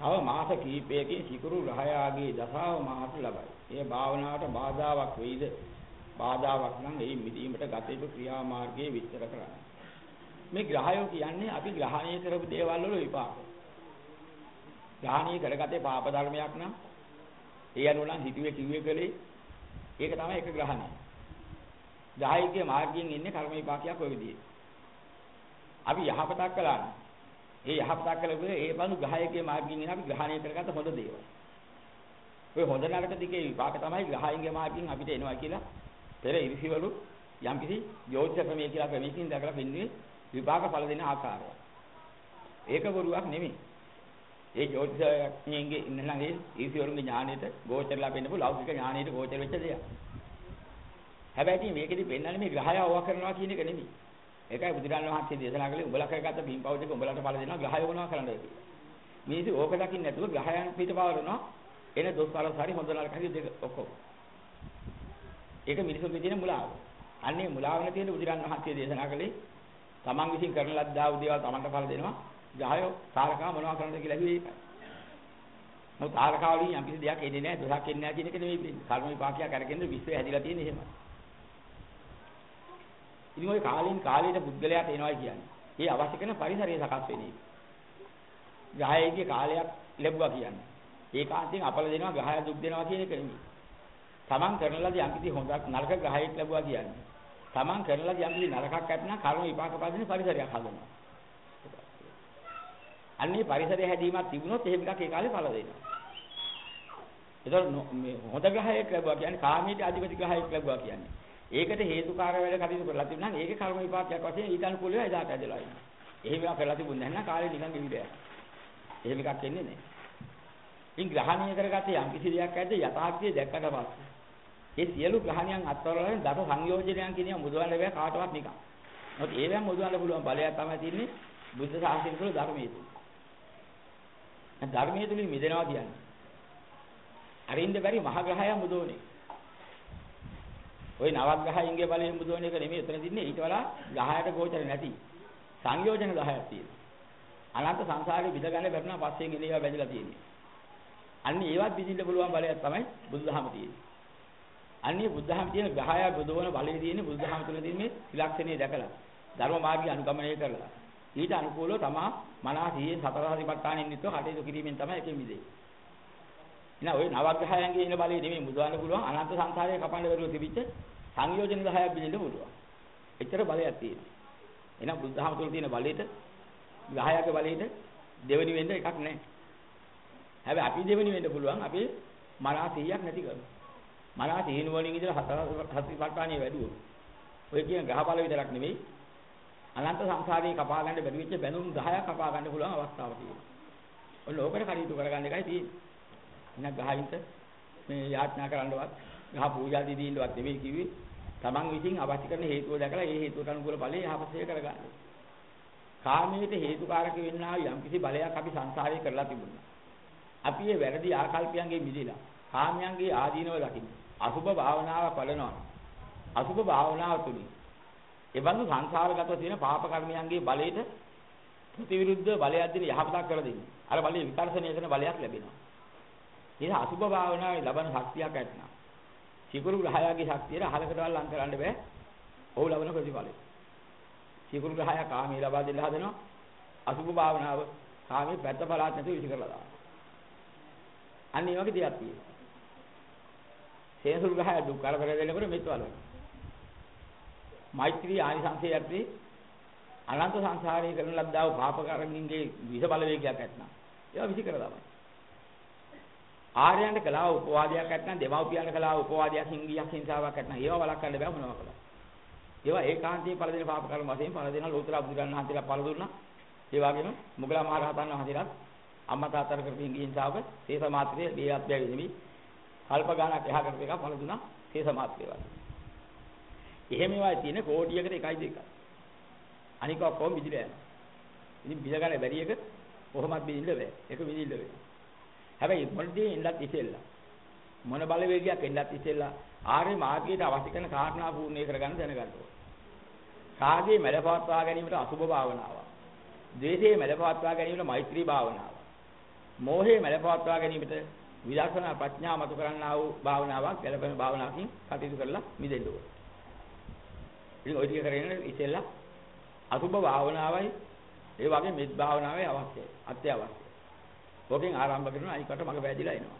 තව මාස කිහිපයකින් සිකුරු රහයාගේ දසාව මාස ලබයි. ඒ භාවනාවට බාධාවක් වෙයිද? බාධාවක් නම් ඒ මිදීමට ගත යුතු ක්‍රියාමාර්ගයේ විස්තර කරන්න. මේ ග්‍රහයෝ කියන්නේ අපි ග්‍රහණය කරපු දේවල් වල විපාක. ග්‍රහණය කරගත්තේ පාප ධර්මයක් නම් ඒ අනුව නම් හිතුවේ කිව්වේ කලේ ඒක තමයි එක ග්‍රහණය. ග්‍රහයගේ මාර්ගයෙන් ඉන්නේ කර්ම විපාකයක් ඔය විදිහේ. අපි යහපතක් කළා නම් ඒ යහපතක් කළේ ඒ බඳු ග්‍රහයගේ මාර්ගයෙන් ඉන්නේ අපි ග්‍රහණය කරගත්ත හොඳ දේවල්. ඔය හොඳ නරක දිගේ විපාක තමයි ග්‍රහයන්ගේ මාර්ගයෙන් අපිට එනවා කියලා පෙර ඉරිසිවලු යම්කිසි යෝජ්‍ය ක්‍රමයේ කියලා ක්‍රමයකින් දැකලා පින්නේ විපාක ඵල දෙන ආකාරය. ඒක බොරුවක් නෙමෙයි. ඒ ජෝතිෂඥයන්ගේ ඉන්නලගේ ඊසිවරුන්ගේ ඥාණයට ගෝචරලා පෙන්නපු ලෞකික ඥාණයට ගෝචර වෙච්ච දෙයක්. හැබැයි මේකෙදි පෙන්නන්නේ මේ ග්‍රහය අවවා කරනවා කියන එක නෙමෙයි. ඒකයි බුදුරජාණන් වහන්සේ දේශනා කළේ උඹලා කරගත්ත පින්පව් දෙක උඹලාට ඵල දෙනවා ග්‍රහය වුණා කරන්නයි කියලා. මිනිස්සු ඕක දකින්න නැතුව ග්‍රහයන් පිටපවරනවා එන දොස් පළස් හරි හොඳ නරක හරි දෙක ඔක්කොම. ඒක මිනිසුන්ගේ තියෙන මුලාව. අන්නේ මුලාවන තියෙන බුදුරජාණන් වහන්සේ දේශනා කළේ තමන් විසින් කරන ලද්දා උදේවල් තමන්ට ඵල දෙනවා ග්‍රහය තාරකා මොනවා කරන්නද කියලා ඇහුවේ ඒකයි. මොකද තාරකා වලින් යම් කිසි දෙයක් එන්නේ නැහැ දොසක් එන්නේ නැහැ කියන එක නෙවෙයි වෙන්නේ. කර්ම විපාකයක් අරගෙන විශ්වය හැදිලා තියෙන්නේ එහෙමයි. ඉතින් ওই කාලෙන් කාලයට පුද්ගලයාට එනවා කියන්නේ. ඒ අවශ්‍ය කරන පරිසරය සකස් වෙන එක. ග්‍රහයේ කාලයක් ලැබුවා කියන්නේ. ඒකාන්තයෙන් අපල දෙනවා ග්‍රහය දුක් දෙනවා කියන එක නෙමෙයි. තමන් කරන ලද යම් කිසි හොඳක් නරක ග්‍රහයක් ලැබුවා කියන්නේ. තමන් කරන ලද යම් කිසි නරකක් ඇත්නම් කර්ම විපාක පදින පරිසරයක් හදනවා. අන්නේ පරිසරය හැදීමක් තිබුණොත් එහෙම එකක් ඒ කාලේ ඵල දෙනවා. ඒතකොට මේ හොඳ ග්‍රහයක් ලැබුවා කියන්නේ කාමීට අධිපති ග්‍රහයක් ලැබුවා කියන්නේ. ඒකට හේතුකාර වැඩ කටයුතු කරලා තිබුණා නම් ඒකේ කර්ම විපාකයක් වශයෙන් ඊට අනුකූලව එදාට ඇදලා ඉන්නවා. එහෙම එකක් කරලා තිබුණ නැහැ නම් කාලේ නිකන් ගෙවිලා යනවා. එහෙම එකක් එන්නේ නැහැ. ඉන් ග්‍රහණය කරගත්තේ යම් කිසි දෙයක් ඇද්ද යථාර්ථය දැක්කට පස්සේ. ඒ සියලු ග්‍රහණයන් අත්වරලා දස සංයෝජනයන් කියන මුදවන්න බෑ කාටවත් නිකන්. මොකද ඒවෙන් මුදවන්න පුළුවන් බලයක් තමයි තියෙන්නේ බුද්ධ ශාසනය තුළ ධර්මයේ තුල. ධර්මයේ තුලින් මිදෙනවා කියන්නේ. අරින්ද බැරි මහ ග්‍රහය මුදෝනේ. ওই නවග්‍රහයන්ගේ බලයෙන් මුදෝන එක නෙමෙයි එතන තින්නේ ඊට වඩා ග්‍රහයට ගෝචර නැති සංයෝජන 10ක් තියෙනවා. අනන්ත සංසාරේ විද ගන්න බැරිනා පස්සෙන් එන ඒවා බැඳලා තියෙන්නේ. අන්න ඒවත් විඳින්න පුළුවන් බලයක් තමයි බුදුදහම තියෙන්නේ. අන්නේ බුදුදහම තියෙන ග්‍රහය බුදවන බලය තියෙන්නේ බුදුදහම තුළ තියෙන මේ ත්‍රිලක්ෂණය දැකලා ධර්ම මාර්ගය අනුගමනය කරලා ඊට අනුකූලව තමා මනස සිහියෙන් සතර සතිපට්ඨානෙන් නිතර කටයුතු කිරීමෙන් තමයි එකෙන් මිදෙන්නේ. එහෙනම් ওই නවග්‍රහයන්ගේ ඉන බලය නෙමෙයි මුදවන්න පුළුවන් අනන්ත සංසාරයේ කපන්න බැරුව තිබිච්ච සංයෝජන 10ක් බිඳින්න පුළුවන්. එච්චර බලයක් තියෙනවා. එහෙනම් බුද්ධහම තුළ තියෙන බලයට ග්‍රහයක බලයට දෙවෙනි වෙන්න එකක් නැහැ. හැබැයි අපි දෙවෙනි වෙන්න පුළුවන් අපි මනස 100ක් නැති කරනවා. මනස හේනුවලින් ඉඳලා හතර හතිපට්ඨානිය වැඩුවොත්. ඔය කියන ග්‍රහ බල විතරක් නෙමෙයි අනන්ත සංසාරේ කපා ගන්න බැරි වෙච්ච බැනුම් 10ක් කපා ගන්න පුළුවන් අවස්ථාවක් තියෙනවා. ඔන්න ඕකට කටයුතු කරගන්න එකයි තියෙන්නේ. එහෙනම් ගහින්ට මේ යාඥා කරන්නවත් ගහ පූජා දීදීන්නවත් නෙමෙයි කිව්වේ. Taman විසින් අවශ්‍ය කරන හේතුව දැකලා ඒ හේතුවට අනුකූල ඵලය යහපතේ කරගන්න. කාමයට හේතුකාරක වෙන්නා යම් කිසි බලයක් අපි සංසාරේ කරලා තිබුණා. අපි මේ වැරදි ආකල්පයන්ගෙන් මිදෙලා කාමයන්ගේ ආදීනව දකින්න. අසුභ භාවනාව පලනවා. අසුභ භාවනාව තුලින් ඒ බඳු සංසාරගතව තියෙන පාප කර්මයන්ගේ බලයට ප්‍රතිවිරුද්ධ බලයක් දෙන යහපතක් කරලා දෙන්නේ. අර බලයේ විකර්ෂණය කරන බලයක් ලැබෙනවා. ඒක අසුභ භාවනාවේ ලබන ශක්තියක් ඇත්නම්. සිකුරු ග්‍රහයාගේ ශක්තියට අහලකටවල් ලං කරන්න බෑ. ඔහු ලබන ප්‍රතිඵලය. සිකුරු ග්‍රහයා කාමී ලබා දෙන්න හදනවා. අසුභ භාවනාව කාමී පැත්ත පලාත් නැතුව විසි කරලා දානවා. අන්න ඒ වගේ දෙයක් තියෙනවා. සේසුරු ග්‍රහය දුක් කරදර දෙනකොට මෙත් වලනවා. මෛත්‍රී ආනිසංසය යටි අනන්ත සංසාරයේ කරන ලද්දා වූ පාප කර්මින්ගේ විෂ බලවේගයක් ඇත්නම් ඒවා විසි කර දාමයි. ආර්යයන්ට කළා උපවාදයක් නැත්නම් දෙමව්පියන්ට කළා උපවාදයක් හිංගියක් හිංසාවක් නැත්නම් ඒවා වළක්වන්න බෑ මොනවා කළා. ඒවා ඒකාන්තයෙන් පළ දෙන පාප කර්ම වශයෙන් පළ දෙන ලෝතර බුදුරන් වහන්සේලා පළ දුන්නා. ඒ වගේම මුගලා මහ රහතන් වහන්සේලාත් අම්මා තාත්තට කරපු හිංගි හිංසාවක තේස මාත්‍රයේ මේ අත්බැවි නෙමෙයි. කල්ප ගානක් එහා කරපු එක පළ දුන්නා තේස මාත්‍රේ වගේ. එහෙම ඒවා තියෙන කෝටියකට එකයි දෙකයි. අනික ඔක්කොම විදිලා යනවා. ඉතින් බිල ගන්න බැරි එක කොහොමද බින්ද බෑ. ඒක විදිල්ල වෙනවා. හැබැයි මොනදී ඉන්නත් ඉතිෙල්ලා. මොන බලවේගයක් එන්නත් ඉතිෙල්ලා ආර්ය මාර්ගයට අවශ්‍ය කරන කාරණා පූර්ණේ කරගන්න දැනගන්න ඕනේ. කාගේ මැඩපවත්වා ගැනීමට අසුභ භාවනාව. ද්වේෂයේ මැඩපවත්වා ගැනීමට මෛත්‍රී භාවනාව. මෝහය මැලපවත්වා ගැනීමට විදර්ශනා ප්‍රඥා මතු කරන්නා වූ භාවනාවක් ගැළපෙන භාවනාවකින් කටයුතු කරලා මිදෙන්න ඕන. ඉතින් ওই ටික කරගෙන ඉතින්ලා අසුභ භාවනාවයි ඒ වගේ මෙත් භාවනාවයි අවශ්‍යයි. අත්‍යවශ්‍යයි. ඕකෙන් ආරම්භ කරනවා අනිකට මග වැදිලා එනවා.